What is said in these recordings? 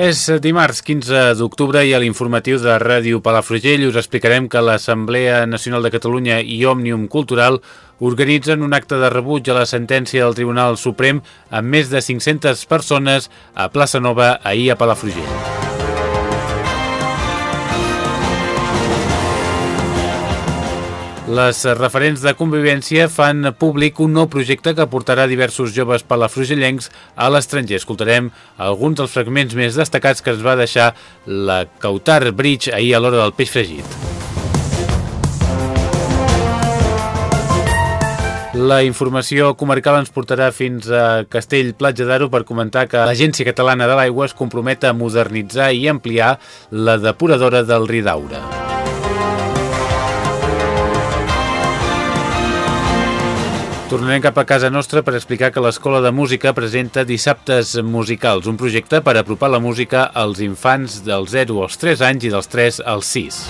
És dimarts 15 d'octubre i a l'informatiu de Ràdio Palafrugell us explicarem que l'Assemblea Nacional de Catalunya i Òmnium Cultural organitzen un acte de rebuig a la sentència del Tribunal Suprem amb més de 500 persones a Plaça Nova ahir a Palafrugell. Les referents de convivència fan públic un nou projecte que portarà diversos joves palafrugellencs a l'estranger. Escoltarem alguns dels fragments més destacats que es va deixar la Cautar Bridge ahir a l'hora del peix fregit. La informació comarcal ens portarà fins a Castell Platja d'Aro per comentar que l'Agència Catalana de l'Aigua es compromet a modernitzar i ampliar la depuradora del Ridaura. Tornarem cap a casa nostra per explicar que l'Escola de Música presenta Dissabtes Musicals, un projecte per apropar la música als infants dels 0 als 3 anys i dels 3 als 6.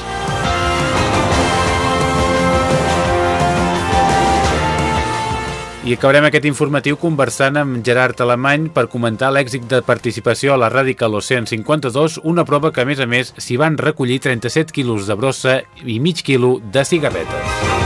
I acabarem aquest informatiu conversant amb Gerard Alemany per comentar l'èxit de participació a la Radical Ocean 52, una prova que, a més a més, s'hi van recollir 37 quilos de brossa i mig quilo de cigarretes.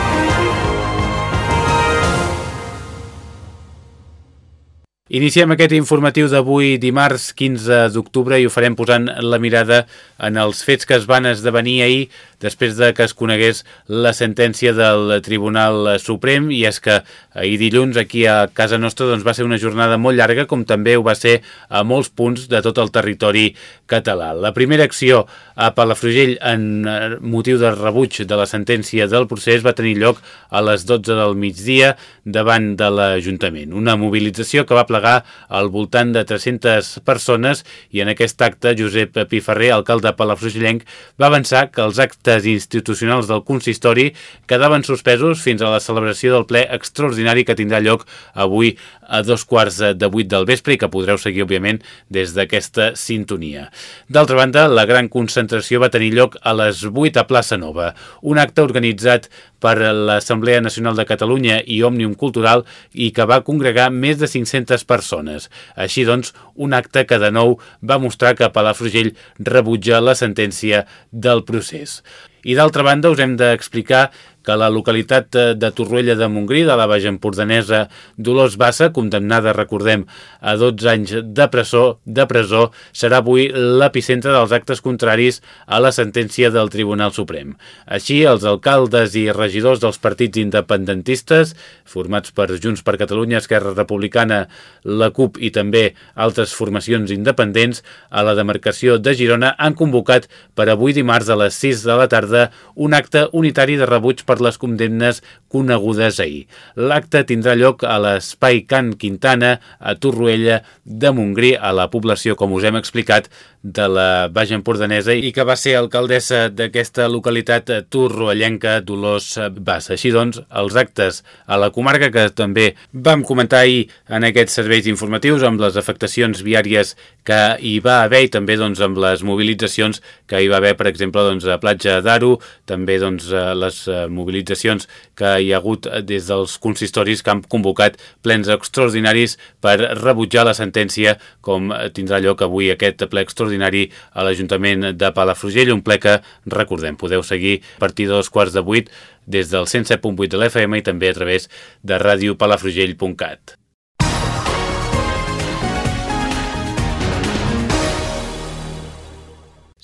Iniciem aquest informatiu d'avui dimarts 15 d'octubre i ho farem posant la mirada en els fets que es van esdevenir ahir després de que es conegués la sentència del Tribunal Suprem i és que ahir dilluns aquí a casa nostra doncs, va ser una jornada molt llarga com també ho va ser a molts punts de tot el territori català. La primera acció a Palafrugell en eh, motiu de rebuig de la sentència del procés va tenir lloc a les 12 del migdia davant de l'Ajuntament. Una mobilització que va plegar al voltant de 300 persones i en aquest acte Josep Piferrer, alcalde palafrugellenc, va avançar que els actes institucionals del consistori quedaven suspesos fins a la celebració del ple extraordinari que tindrà lloc avui a dos quarts de vuit del vespre i que podreu seguir, òbviament, des d'aquesta sintonia. D'altra banda, la gran concentració va tenir lloc a les 8 a Plaça Nova, un acte organitzat per l'Assemblea Nacional de Catalunya i Òmnium Cultural i que va congregar més de 500 persones. Així doncs, un acte que de nou va mostrar que Palafrugell rebutja la sentència del procés. I d'altra banda us hem d'explicar que la localitat de Torroella de Montgrí, de la Baix Empordanesa, Dolors Bassa, condemnada, recordem, a 12 anys de presó, de presó serà avui l'epicentre dels actes contraris a la sentència del Tribunal Suprem. Així, els alcaldes i regidors dels partits independentistes, formats per Junts per Catalunya, Esquerra Republicana, la CUP i també altres formacions independents, a la demarcació de Girona han convocat per avui dimarts a les 6 de la tarda un acte unitari de rebuig per per les condemnes conegudes ahir. L'acte tindrà lloc a l'Espai Can Quintana, a Torroella de Montgrí, a la població, com us hem explicat, de la Baix Empordanesa i que va ser alcaldessa d'aquesta localitat torroellenca Dolors Bassa. Així doncs, els actes a la comarca que també vam comentar ahir en aquests serveis informatius amb les afectacions viàries que hi va haver i també doncs, amb les mobilitzacions que hi va haver, per exemple, doncs, a Platja d'Aro, també doncs, les mobilitzacions que hi ha hagut des dels consistoris que han convocat plens extraordinaris per rebutjar la sentència com tindrà lloc avui aquest ple extraordinari a l'Ajuntament de Palafrugell, un ple que, recordem, podeu seguir a partir de dos quarts de vuit des del 107.8 de l'FM i també a través de radiopalafrugell.cat.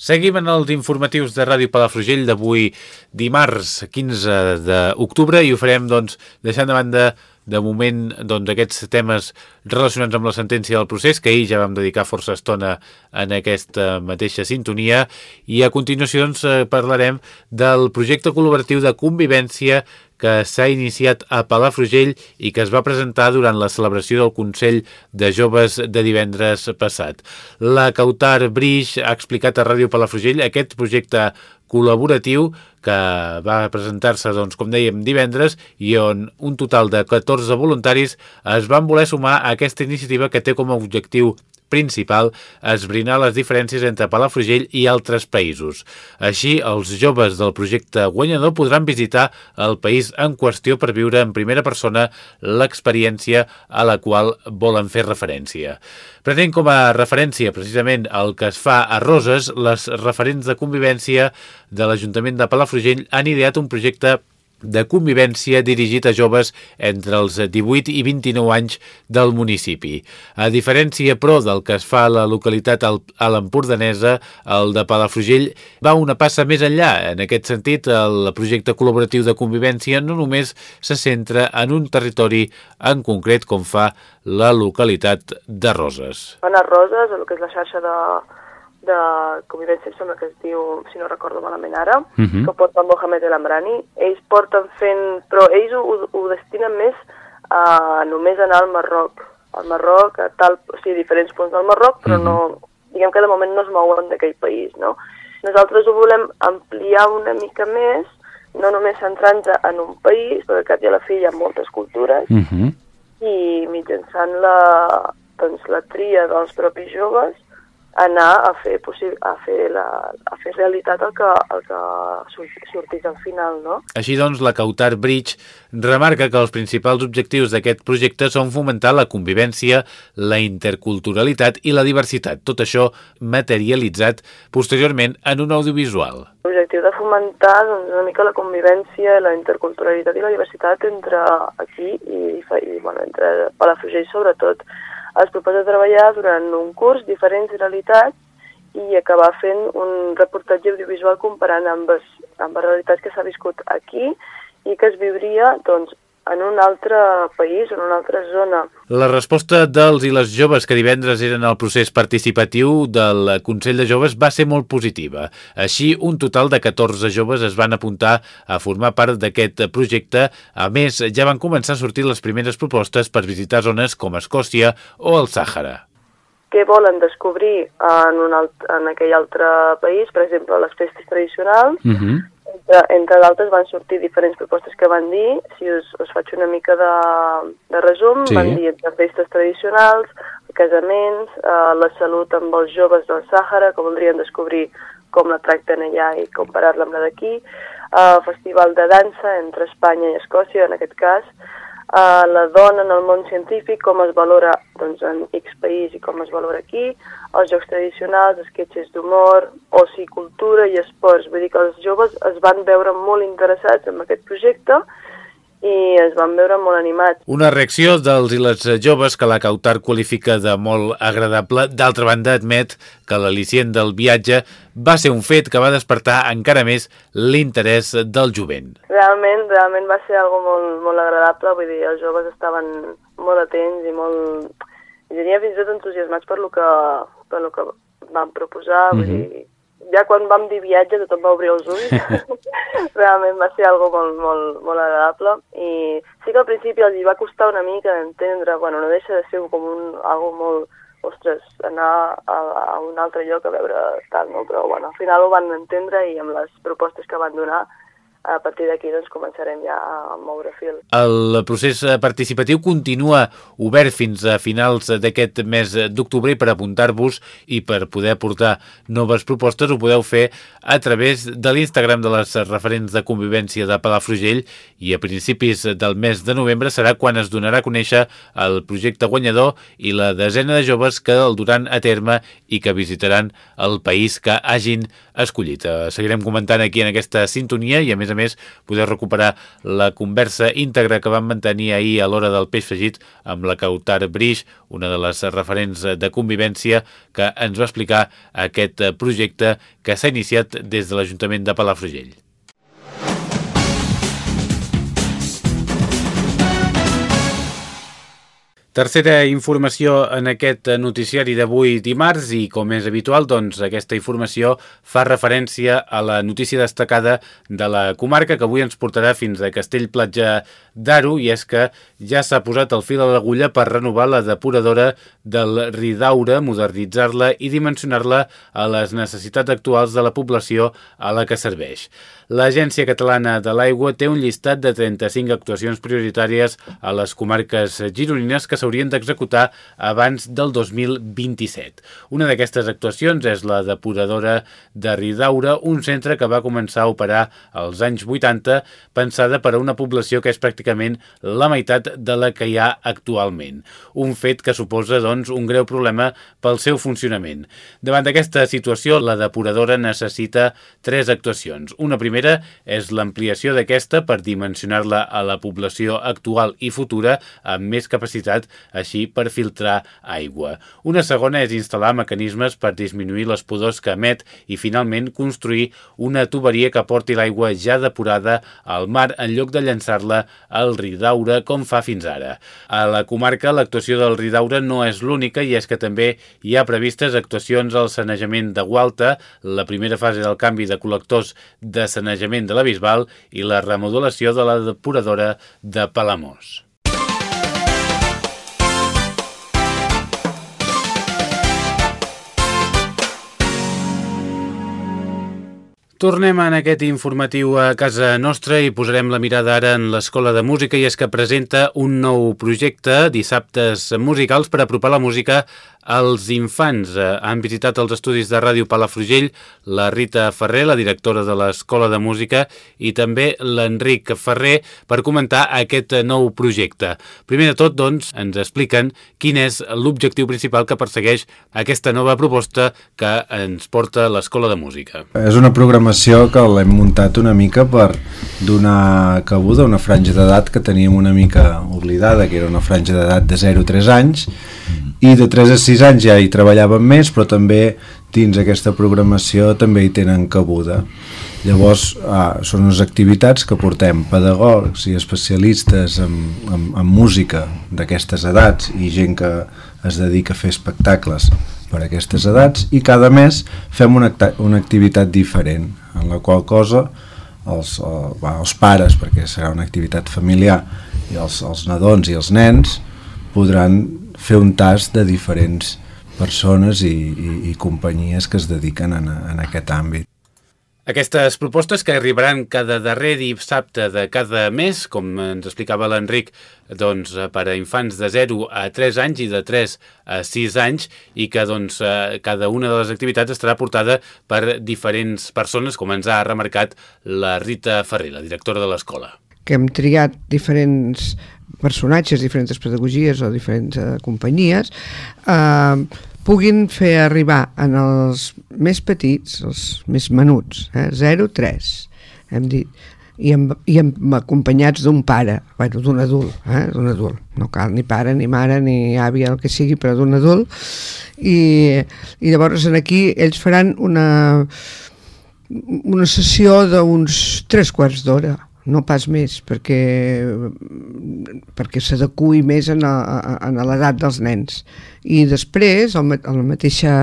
Seguim en els informatius de Ràdio Palafrugell d'avui dimarts 15 d'octubre i ho farem doncs deixant de banda de moment doncs, aquests temes relacionats amb la sentència del procés, que ahir ja vam dedicar força estona en aquesta mateixa sintonia, i a continuació doncs, eh, parlarem del projecte col·laboratiu de convivència que s'ha iniciat a Palafrugell i que es va presentar durant la celebració del Consell de Joves de divendres passat. La Cautar Brix ha explicat a Ràdio Palafrugell aquest projecte col·laboratiu que va presentar-se, doncs, com dèiem, divendres i on un total de 14 voluntaris es van voler sumar a aquesta iniciativa que té com a objectiu principal esbrinar les diferències entre Palafrugell i altres països. Així, els joves del projecte guanyador podran visitar el país en qüestió per viure en primera persona l'experiència a la qual volen fer referència. Prenent com a referència precisament el que es fa a Roses, les referents de convivència de l'Ajuntament de Palafrugell han ideat un projecte de convivència dirigit a joves entre els 18 i 29 anys del municipi. A diferència, però, del que es fa a la localitat a l'Empordanesa, el de Palafrugell va una passa més enllà. En aquest sentit, el projecte col·laboratiu de convivència no només se centra en un territori en concret com fa la localitat de Roses. A Roses, el que és la xarxa de, de convivència, sembla que es diu, si no recordo malament ara, uh Mhm. -huh. que porta Mohamed El Amrani. Ells porten fent... Però ells ho, ho destinen més a només anar al Marroc. Al Marroc, a tal... O sigui, diferents punts del Marroc, però uh -huh. no... Diguem que de moment no es mouen d'aquell país, no? Nosaltres ho volem ampliar una mica més, no només centrant en un país, perquè cap i a la fi hi ha moltes cultures, Uh -huh. i mitjançant la, doncs, la tria dels propis joves anar a fer, a fer, la, a fer realitat el que, el que sortís al final, no? Així doncs, la Cautar Bridge remarca que els principals objectius d'aquest projecte són fomentar la convivència, la interculturalitat i la diversitat, tot això materialitzat posteriorment en un audiovisual. L'objectiu de fomentar doncs, una mica la convivència, la interculturalitat i la diversitat entre aquí i, i bueno, entre Palafrugell sobretot. Es proposa treballar durant un curs diferents realitats i acabar fent un reportatge audiovisual comparant amb, les, amb les realitats que s'ha viscut aquí i que es viuria doncs, en un altre país, en una altra zona. La resposta dels i les joves que divendres eren al procés participatiu del Consell de Joves va ser molt positiva. Així, un total de 14 joves es van apuntar a formar part d'aquest projecte. A més, ja van començar a sortir les primeres propostes per visitar zones com Escòcia o el Sàhara. Què volen descobrir en, un alt, en aquell altre país? Per exemple, les festes tradicionals, Uh -huh. entre, entre d'altres van sortir diferents propostes que van dir, si us, us faig una mica de, de resum, Sí. van dir entre festes tradicionals, casaments, eh, la salut amb els joves del Sàhara, que voldrien descobrir com la tracten allà i comparar-la amb la d'aquí, eh, festival de dansa entre Espanya i Escòcia, en aquest cas, eh, la dona en el món científic, com es valora doncs, en X país i com es valora aquí, els jocs tradicionals, esquetxes d'humor, oci, cultura i esports. Vull dir que els joves es van veure molt interessats en aquest projecte i es van veure molt animats. Una reacció dels i les joves que la Cautar qualifica de molt agradable. D'altra banda, admet que l'al·licient del viatge va ser un fet que va despertar encara més l'interès del jovent. Realment, realment va ser algo molt, molt agradable, vull dir, els joves estaven molt atents i molt, diria fins i tot entusiasmats per lo que, per lo que vam proposar, vull Mhm. dir, ja quan vam dir viatge tothom va obrir els ulls, realment va ser algo molt, molt, molt agradable i sí que al principi els va costar una mica d'entendre, bueno, no deixa de ser com un, algo molt, ostres, anar a, a un altre lloc a veure tal, no? però bueno, al final ho van entendre i amb les propostes que van donar a partir d'aquí doncs, començarem ja a moure fil. El procés eh, participatiu continua obert fins a finals d'aquest mes d'octubre i per apuntar-vos i per poder aportar noves propostes ho podeu fer a través de l'Instagram de les referents de convivència de Palafrugell i a principis del mes de novembre serà quan es donarà a conèixer el projecte guanyador i la desena de joves que el duran a terme i que visitaran el país que hagin escollit. Eh, Seguirem comentant aquí en aquesta sintonia i a més a més podeu recuperar la conversa íntegra que vam mantenir ahir a l'hora del peix fregit amb la Cautar Brix, una de les referents de convivència que ens va explicar aquest projecte que s'ha iniciat des de l'Ajuntament de Palafrugell. Tercera informació en aquest noticiari d'avui dimarts i com és habitual doncs aquesta informació fa referència a la notícia destacada de la comarca que avui ens portarà fins a Castell-Platja d'Aro i és que ja s'ha posat el fil a l'agulla per renovar la depuradora del Ridaura, modernitzar-la i dimensionar-la a les necessitats actuals de la població a la que serveix. L'Agència Catalana de l'Aigua té un llistat de 35 actuacions prioritàries a les comarques gironines que s'haurien d'executar abans del 2027. Una d'aquestes actuacions és la depuradora de Ridaura, un centre que va començar a operar als anys 80, pensada per a una població que és pràcticament la meitat de la que hi ha actualment. Un fet que suposa, doncs, un greu problema pel seu funcionament. Davant d'aquesta situació, la depuradora necessita tres actuacions. Una primera és l'ampliació d'aquesta per dimensionar-la a la població actual i futura amb més capacitat així per filtrar aigua. Una segona és instal·lar mecanismes per disminuir les pudors que emet i finalment construir una tuberia que porti l'aigua ja depurada al mar en lloc de llançar-la al Ridaura com fa fins ara. A la comarca l'actuació del Ridaura no és l'única i és que també hi ha previstes actuacions al sanejament de Gualta, la primera fase del canvi de col·lectors de sanejament de la Bisbal i la remodulació de la depuradora de Palamós. Tornem en aquest informatiu a casa nostra i posarem la mirada ara en l'Escola de Música i és que presenta un nou projecte, dissabtes musicals, per apropar la música als infants. Eh, han visitat els estudis de Ràdio Palafrugell la Rita Ferrer, la directora de l'Escola de Música, i també l'Enric Ferrer per comentar aquest nou projecte. Primer de tot, doncs, ens expliquen quin és l'objectiu principal que persegueix aquesta nova proposta que ens porta l'Escola de Música. És una programació que l'hem muntat una mica per donar cabuda a una franja d'edat que teníem una mica oblidada, que era una franja d'edat de 0 a 3 anys, i de 3 a 6 anys ja hi treballàvem més però també dins aquesta programació també hi tenen cabuda. Llavors ah, són unes activitats que portem pedagogs i especialistes en, en, en música d'aquestes edats i gent que es dedica a fer espectacles per a aquestes edats i cada mes fem una, una activitat diferent en la qual cosa els, el, va, els pares, perquè serà una activitat familiar i els, els nadons i els nens podran fer un tast de diferents persones i, i, i companyies que es dediquen en, en aquest àmbit. Aquestes propostes que arribaran cada darrer dissabte de cada mes, com ens explicava l'Enric, doncs, per a infants de 0 a 3 anys i de 3 a 6 anys i que doncs, eh, cada una de les activitats estarà portada per diferents persones, com ens ha remarcat la Rita Ferrer, la directora de l'escola. Que hem triat diferents personatges, diferents pedagogies o diferents eh, companyies, eh, puguin fer arribar en els més petits, els més menuts, eh, 0-3, hem dit, i, amb, i amb acompanyats d'un pare, bueno, d'un adult, eh, d'un adult, no cal ni pare, ni mare, ni àvia, el que sigui, però d'un adult, i, i llavors en aquí ells faran una, una sessió d'uns tres quarts d'hora, no pas més, perquè, perquè s'adequi més a, a, a l'edat dels nens. I després, a la mateixa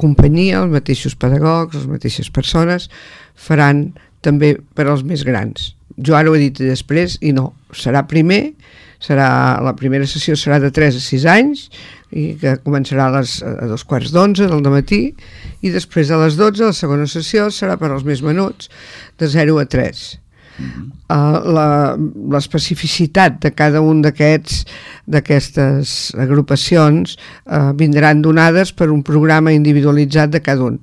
companyia, els mateixos pedagogs, les mateixes persones, faran també per als més grans. Jo ara ho he dit després i no, serà primer, serà, la primera sessió serà de 3 a 6 anys i que començarà a, les, a dos quarts d'onze del matí i després a les 12 la segona sessió serà per als més menuts de 0 a 3 Uh, l'especificitat de cada un d'aquests d'aquestes agrupacions uh, vindran donades per un programa individualitzat de cada un.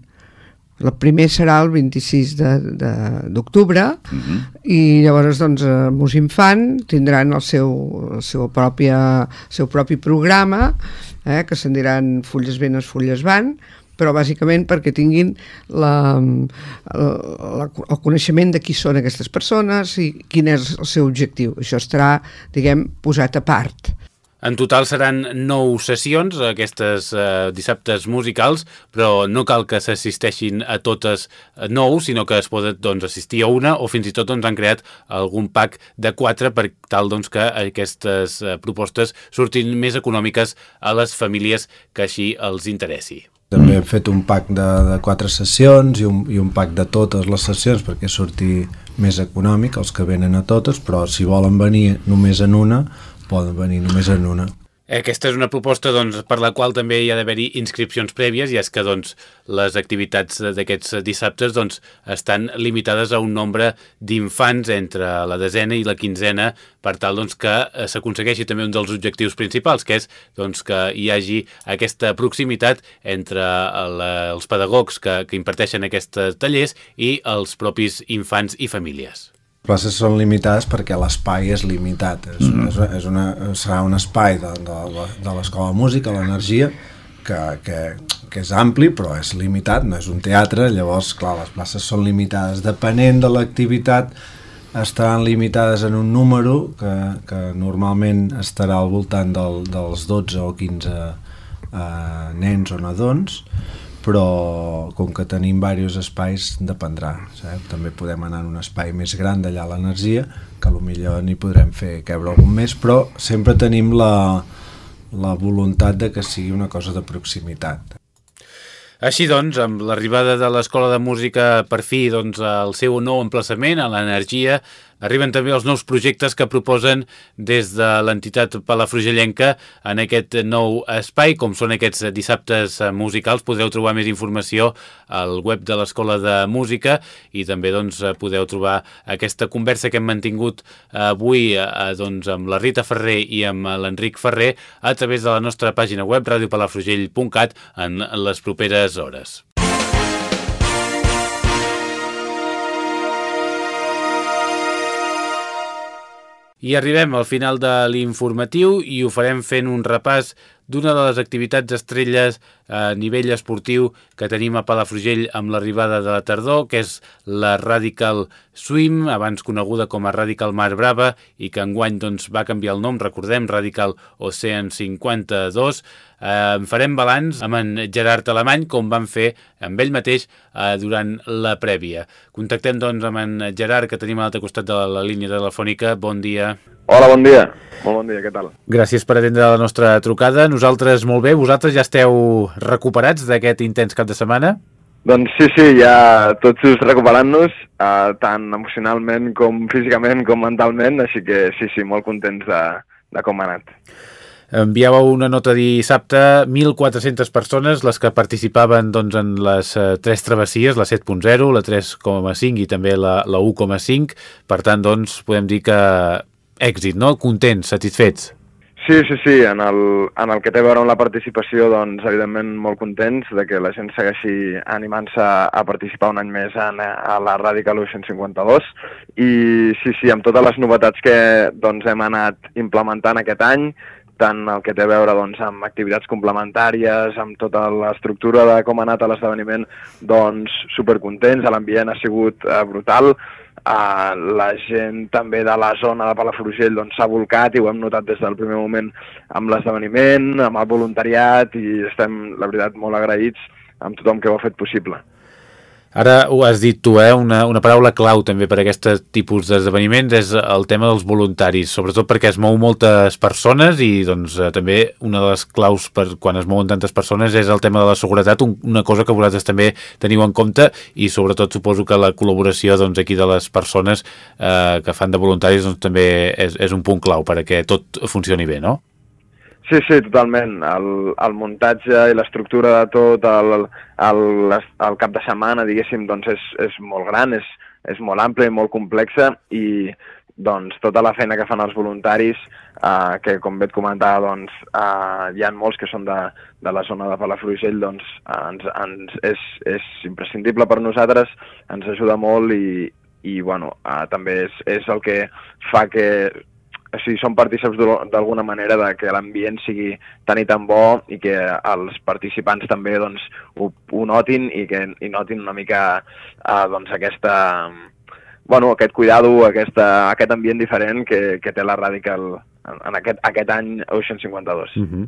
El primer serà el 26 d'octubre uh -huh. i llavors doncs a Mus Infant tindran el seu, el seu, pròpia, el seu propi programa eh, que se'n diran Fulles Venes, Fulles Van però bàsicament perquè tinguin la, la, el coneixement de qui són aquestes persones i quin és el seu objectiu. Això estarà, diguem, posat a part. En total seran nou sessions, aquestes eh, dissabtes musicals, però no cal que s'assisteixin a totes eh, nou, sinó que es pot doncs, assistir a una o fins i tot doncs, han creat algun pack de quatre per tal doncs, que aquestes eh, propostes surtin més econòmiques a les famílies que així els interessi. També hem fet un pack de, de quatre sessions i un, i un pack de totes les sessions perquè surti més econòmic els que venen a totes, però si volen venir només en una, poden venir només en una. Aquesta és una proposta doncs, per la qual també hi ha d'haver-hi inscripcions prèvies i és que doncs, les activitats d'aquests dissabtes doncs, estan limitades a un nombre d'infants entre la desena i la quinzena per tal doncs, que s'aconsegueixi també un dels objectius principals, que és doncs, que hi hagi aquesta proximitat entre la, els pedagogs que, que imparteixen aquests tallers i els propis infants i famílies places són limitades perquè l'espai és limitat. És, mm. -hmm. és, és una, serà un espai de, de, de l'escola de música l'energia que, que, que és ampli però és limitat, no és un teatre. Llavors clar, les places són limitades. Depenent de l'activitat estaran limitades en un número que, que normalment estarà al voltant del, dels 12 o 15 eh, nens o nadons però com que tenim diversos espais dependrà saps? també podem anar en un espai més gran d'allà l'energia que millor n'hi podrem fer quebre algun més però sempre tenim la, la voluntat de que sigui una cosa de proximitat així doncs, amb l'arribada de l'Escola de Música per fi doncs, al seu nou emplaçament, a l'energia, Arriben també els nous projectes que proposen des de l'entitat palafrugellenca en aquest nou espai, com són aquests dissabtes musicals. Podreu trobar més informació al web de l'Escola de Música i també doncs, podeu trobar aquesta conversa que hem mantingut avui eh, doncs, amb la Rita Ferrer i amb l'Enric Ferrer a través de la nostra pàgina web radiopalafrugell.cat en les properes hores. I arribem al final de l'informatiu i ho farem fent un repàs d'una de les activitats estrelles a nivell esportiu que tenim a Palafrugell amb l'arribada de la tardor, que és la Radical Swim, abans coneguda com a Radical Mar Brava, i que enguany doncs, va canviar el nom, recordem, Radical Ocean 52. Eh, en farem balanç amb en Gerard Alemany, com van fer amb ell mateix eh, durant la prèvia. Contactem doncs amb en Gerard, que tenim a l'altre costat de la, la línia telefònica. Bon dia. Hola, bon dia. Molt bon dia, què tal? Gràcies per atendre la nostra trucada. Nosaltres molt bé. Vosaltres ja esteu recuperats d'aquest intens cap de setmana? Doncs sí, sí, ja tots just recuperant-nos, eh, tant emocionalment com físicament com mentalment, així que sí, sí, molt contents de, de com ha anat. Enviàveu una nota dissabte, 1.400 persones, les que participaven doncs, en les eh, tres travessies, la 7.0, la 3.5 i també la, la 1.5. Per tant, doncs, podem dir que èxit, no? Contents, satisfets. Sí, sí, sí, en el, en el que té a veure amb la participació, doncs, evidentment molt contents de que la gent segueixi animant-se a participar un any més en, a la Radical 152 i sí, sí, amb totes les novetats que doncs, hem anat implementant aquest any, tant el que té a veure doncs, amb activitats complementàries, amb tota l'estructura de com ha anat l'esdeveniment, doncs supercontents, l'ambient ha sigut eh, brutal, Uh, la gent també de la zona de Palafrugell doncs, s'ha volcat i ho hem notat des del primer moment amb l'esdeveniment, amb el voluntariat i estem, la veritat, molt agraïts amb tothom que ho ha fet possible. Ara ho has dit tu, eh? una, una paraula clau també per a aquest tipus d'esdeveniments és el tema dels voluntaris, sobretot perquè es mou moltes persones i doncs, eh, també una de les claus per quan es mouen tantes persones és el tema de la seguretat, un, una cosa que vosaltres també teniu en compte i sobretot suposo que la col·laboració doncs, aquí de les persones eh, que fan de voluntaris doncs, també és, és un punt clau perquè tot funcioni bé, no? Sí, sí, totalment. El, el muntatge i l'estructura de tot, el, el, el cap de setmana, diguéssim, doncs és, és molt gran, és, és molt ample i molt complexa i doncs tota la feina que fan els voluntaris, eh, que com bé et comentava, doncs, eh, hi ha molts que són de, de la zona de Palafrugell, doncs ens, ens és, és imprescindible per nosaltres, ens ajuda molt i, i bueno, eh, també és, és el que fa que o sigui, som partíceps d'alguna manera de que l'ambient sigui tan i tan bo i que els participants també doncs, ho, ho notin i que i notin una mica eh, doncs, aquesta, bueno, aquest cuidado, aquesta, aquest ambient diferent que, que té la Radical en, aquest, aquest any Ocean 52. Uh -huh.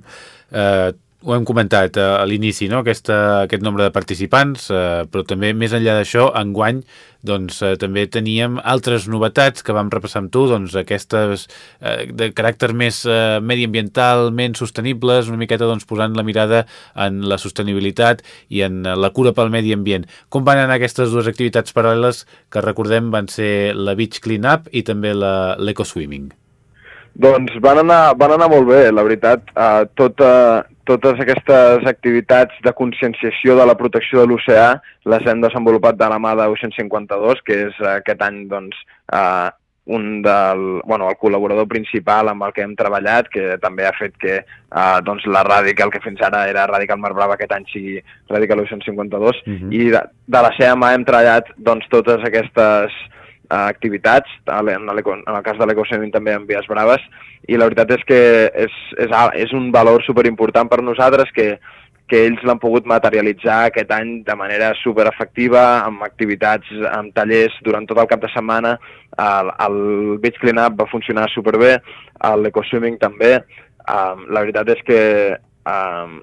uh, ho hem comentat uh, a l'inici, no? Aquesta, aquest nombre de participants, uh, però també més enllà d'això, enguany doncs, uh, també teníem altres novetats que vam repassar amb tu, doncs, aquestes uh, de caràcter més uh, mediambiental, menys sostenibles, una miqueta doncs, posant la mirada en la sostenibilitat i en la cura pel medi ambient. Com van anar aquestes dues activitats paral·leles que recordem van ser la Beach Cleanup i també l'Eco-Swimming? Doncs van anar, van anar molt bé, la veritat. Uh, tota, totes aquestes activitats de conscienciació de la protecció de l'oceà les hem desenvolupat de la mà d'Ocean 52, que és uh, aquest any doncs, uh, un del, bueno, el col·laborador principal amb el que hem treballat, que també ha fet que uh, doncs la Radical, que fins ara era Radical Mar Brava, aquest any sigui Radical Ocean 52, uh -huh. i de, de la seva mà hem treballat doncs, totes aquestes activitats, en, en el cas de l'ecosistema també en Vies Braves, i la veritat és que és, és, és un valor superimportant per nosaltres que, que ells l'han pogut materialitzar aquest any de manera super efectiva, amb activitats, amb tallers durant tot el cap de setmana. El, el Beach Cleanup va funcionar superbé, l'Ecoswimming també. Um, la veritat és que um,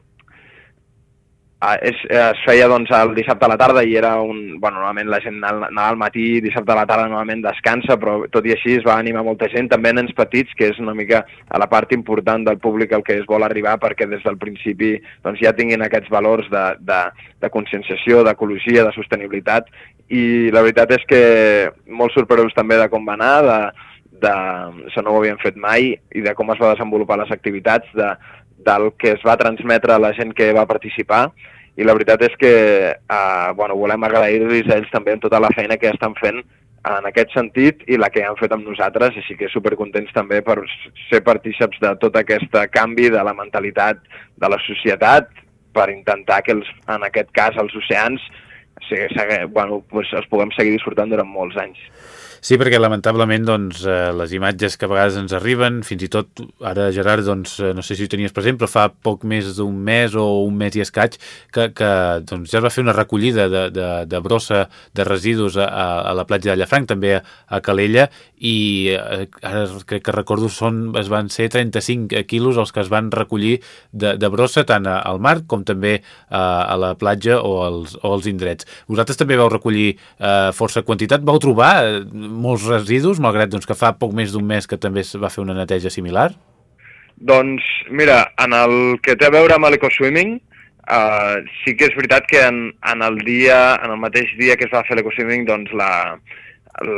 es, es feia doncs el dissabte a la tarda i era un... Bueno, normalment la gent anava al matí, dissabte a la tarda normalment descansa, però tot i així es va animar molta gent, també nens petits, que és una mica a la part important del públic al que es vol arribar perquè des del principi doncs, ja tinguin aquests valors de, de, de conscienciació, d'ecologia, de sostenibilitat i la veritat és que molt sorpresos també de com va anar, de, de, això no ho havíem fet mai i de com es va desenvolupar les activitats, de, del que es va transmetre a la gent que va participar i la veritat és que eh, bueno, volem agrair-los a ells també en tota la feina que estan fent en aquest sentit i la que han fet amb nosaltres, així que supercontents també per ser partíceps de tot aquest canvi de la mentalitat de la societat per intentar que els, en aquest cas els oceans se, se, bueno, pues, els puguem seguir disfrutant durant molts anys. Sí, perquè lamentablement doncs, eh, les imatges que a vegades ens arriben, fins i tot ara Gerard, doncs, eh, no sé si ho tenies present, però fa poc més d'un mes o un mes i escaig que, que doncs, ja es va fer una recollida de, de, de brossa de residus a, a la platja de Llafranc, també a, Calella, i eh, ara crec que recordo són, es van ser 35 quilos els que es van recollir de, de brossa tant al mar com també a, a la platja o als, o als indrets. Vosaltres també vau recollir eh, força quantitat, vau trobar molts residus, malgrat doncs, que fa poc més d'un mes que també es va fer una neteja similar? Doncs, mira, en el que té a veure amb l'ecoswimming, uh, sí que és veritat que en, en el dia, en el mateix dia que es va fer l'ecoswimming, doncs la, el,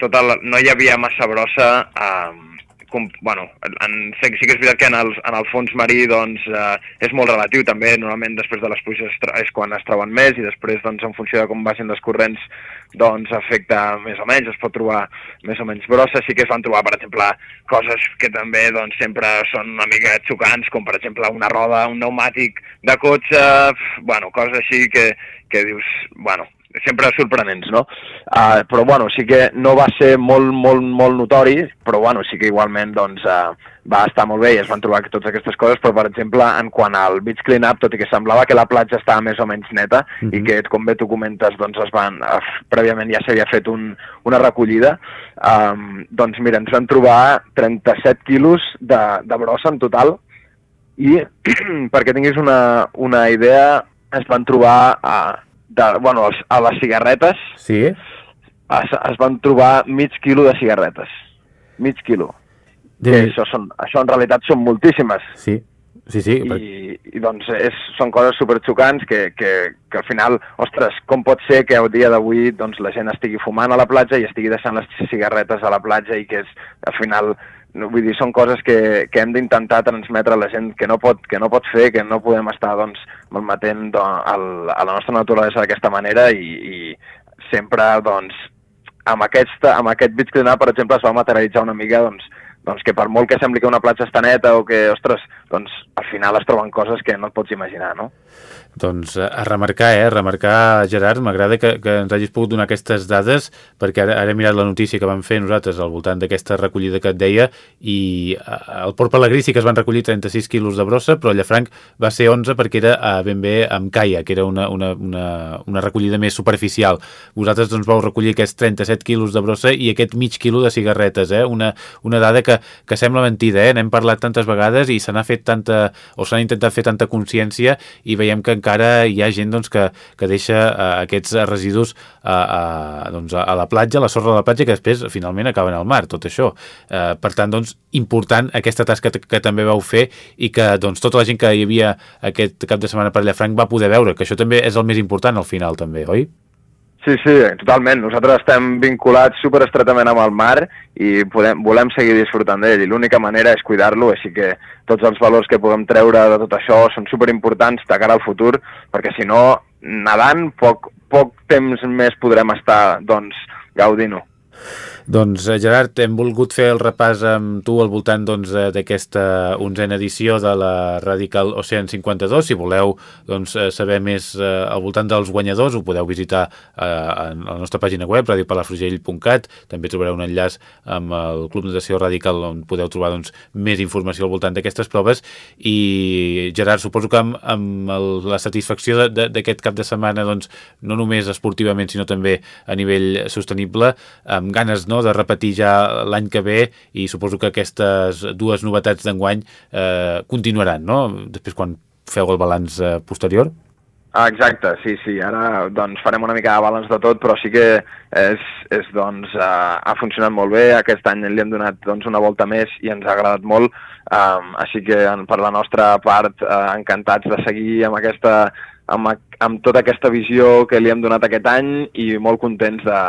tota la, no hi havia massa brossa uh, com, bueno, en, sí, que és veritat que en el, en el fons marí doncs, eh, és molt relatiu també, normalment després de les pluges és quan es troben més i després doncs, en funció de com vagin les corrents doncs afecta més o menys, es pot trobar més o menys brossa, sí que es van trobar per exemple coses que també doncs, sempre són una mica xocants, com per exemple una roda, un pneumàtic de cotxe, bueno, coses així que, que dius, bueno, sempre sorprenents, no? Uh, però bueno, sí que no va ser molt, molt, molt notori, però bueno, sí que igualment doncs, uh, va estar molt bé i es van trobar totes aquestes coses, però per exemple, en quant al beach clean-up, tot i que semblava que la platja estava més o menys neta uh -huh. i mhm. que, com bé tu comentes, doncs es van, uh, prèviament ja s'havia fet un, una recollida, um, doncs mira, ens van trobar 37 quilos de, de brossa en total i perquè tinguis una, una idea, es van trobar uh, de, bueno, a les cigarretes sí. es, es van trobar mig quilo de cigarretes. Mig quilo. De... això, són, això en realitat són moltíssimes. Sí, sí, sí. I, per... i doncs és, són coses superxocants que, que, que al final, ostres, com pot ser que el dia d'avui doncs, la gent estigui fumant a la platja i estigui deixant les cigarretes a la platja i que és, al final no, vull dir, són coses que, que hem d'intentar transmetre a la gent que no, pot, que no pot fer, que no podem estar doncs, malmetent doncs, el, a la nostra naturalesa d'aquesta manera i, i sempre doncs, amb, aquesta, amb aquest Cleanup, per exemple, es va materialitzar una mica doncs, doncs que per molt que sembli que una platja està neta o que, ostres, doncs al final es troben coses que no et pots imaginar, no? Doncs eh, a remarcar, eh? A remarcar, Gerard, m'agrada que, que ens hagis pogut donar aquestes dades, perquè ara, ara he mirat la notícia que vam fer nosaltres al voltant d'aquesta recollida que et deia, i eh, al Port Pelegrí sí que es van recollir 36 quilos de brossa, però a Llafranc va ser 11 perquè era eh, ben bé amb caia, que era una, una, una, una recollida més superficial. Vosaltres doncs vau recollir aquests 37 quilos de brossa i aquest mig quilo de cigarretes, eh? Una, una dada que, que sembla mentida, eh? N'hem parlat tantes vegades i se n'ha fet tanta, o s'han intentat fer tanta consciència i veiem que encara hi ha gent doncs, que, que deixa uh, aquests residus uh, uh, doncs, a la platja, a la sorra de la platja, que després finalment acaben al mar, tot això. Uh, per tant, doncs, important aquesta tasca que també vau fer i que doncs, tota la gent que hi havia aquest cap de setmana per allà franc va poder veure, que això també és el més important al final també, oi? Sí, sí, totalment. Nosaltres estem vinculats superestretament amb el mar i podem, volem seguir disfrutant d'ell i l'única manera és cuidar-lo, així que tots els valors que puguem treure de tot això són superimportants de cara al futur, perquè si no, nedant, poc, poc temps més podrem estar doncs, gaudint-ho. Doncs eh, Gerard, hem volgut fer el repàs amb tu al voltant doncs, eh, d'aquesta doncs, onzena edició de la Radical Ocean 52. Si voleu doncs, eh, saber més eh, al voltant dels guanyadors, ho podeu visitar eh, a la nostra pàgina web, radiopalafrugell.cat. També trobareu un enllaç amb el Club Natació Radical on podeu trobar doncs, més informació al voltant d'aquestes proves. I Gerard, suposo que amb, amb el, la satisfacció d'aquest cap de setmana, doncs, no només esportivament, sinó també a nivell sostenible, amb ganes no, de repetir ja l'any que ve i suposo que aquestes dues novetats d'enguany eh, continuaran, no? Després quan feu el balanç eh, posterior? Ah, exacte, sí, sí. Ara doncs, farem una mica de balanç de tot, però sí que és, és, doncs, uh, ha funcionat molt bé. Aquest any li hem donat doncs, una volta més i ens ha agradat molt. Um, així que per la nostra part uh, encantats de seguir amb aquesta amb, amb tota aquesta visió que li hem donat aquest any i molt contents de,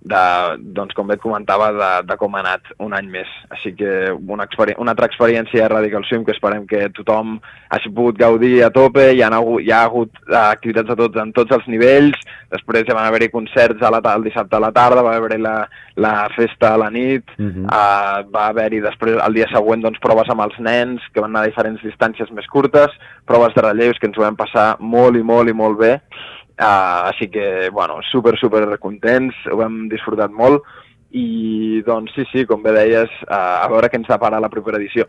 de, doncs, com bé et comentava, de, de com ha anat un any més. Així que una, una altra experiència a Radical Swim que esperem que tothom hagi pogut gaudir a tope, hi ha, hagut, hi ha hagut uh, activitats a tots, en tots els nivells, després ja van haver-hi concerts a la, el dissabte a la tarda, va haver-hi la, la festa a la nit, uh -huh. uh, va haver-hi després el dia següent doncs, proves amb els nens, que van anar a diferents distàncies més curtes, proves de relleus que ens ho vam passar molt i molt i molt bé, Uh, així que, bueno, super, super contents, ho hem disfrutat molt i, doncs, sí, sí, com bé deies, uh, a veure què ens depara la propera edició.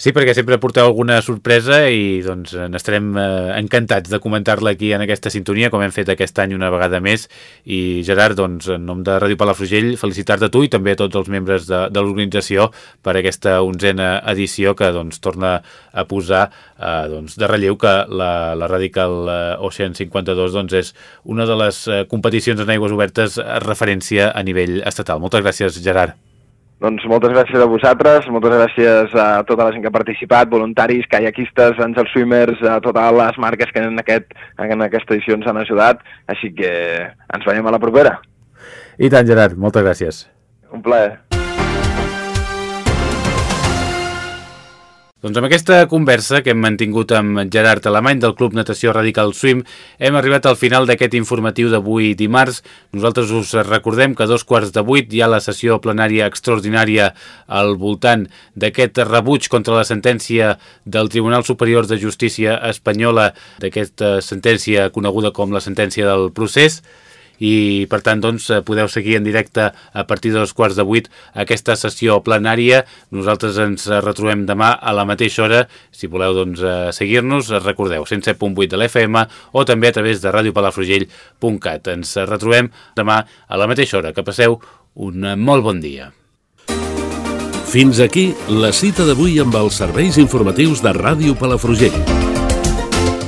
Sí, perquè sempre porteu alguna sorpresa i doncs n'estarem eh, encantats de comentar-la aquí en aquesta sintonia, com hem fet aquest any una vegada més. I Gerard, doncs, en nom de Ràdio Palafrugell, felicitar-te tu i també a tots els membres de, de l'organització per aquesta onzena edició que doncs, torna a posar eh, doncs, de relleu que la, la Radical eh, Ocean 52 doncs, és una de les eh, competicions en aigües obertes a referència a nivell estatal. Moltes gràcies, Gerard. Doncs moltes gràcies a vosaltres, moltes gràcies a tota la gent que ha participat, voluntaris, kayakistes, Angel Swimmers, a totes les marques que en, aquest, en aquesta edició ens han ajudat, així que ens veiem a la propera. I tant, Gerard, moltes gràcies. Un plaer. Doncs amb aquesta conversa que hem mantingut amb Gerard Alemany del Club Natació Radical Swim hem arribat al final d'aquest informatiu d'avui dimarts. Nosaltres us recordem que a dos quarts de vuit hi ha la sessió plenària extraordinària al voltant d'aquest rebuig contra la sentència del Tribunal Superior de Justícia Espanyola, d'aquesta sentència coneguda com la sentència del procés i per tant doncs, eh, podeu seguir en directe a partir de les quarts de vuit aquesta sessió plenària. Nosaltres ens retrobem demà a la mateixa hora. Si voleu doncs, eh, seguir-nos, recordeu, 107.8 de l'FM o també a través de radiopalafrugell.cat. Ens retrobem demà a la mateixa hora. Que passeu un molt bon dia. Fins aquí la cita d'avui amb els serveis informatius de Ràdio Palafrugell.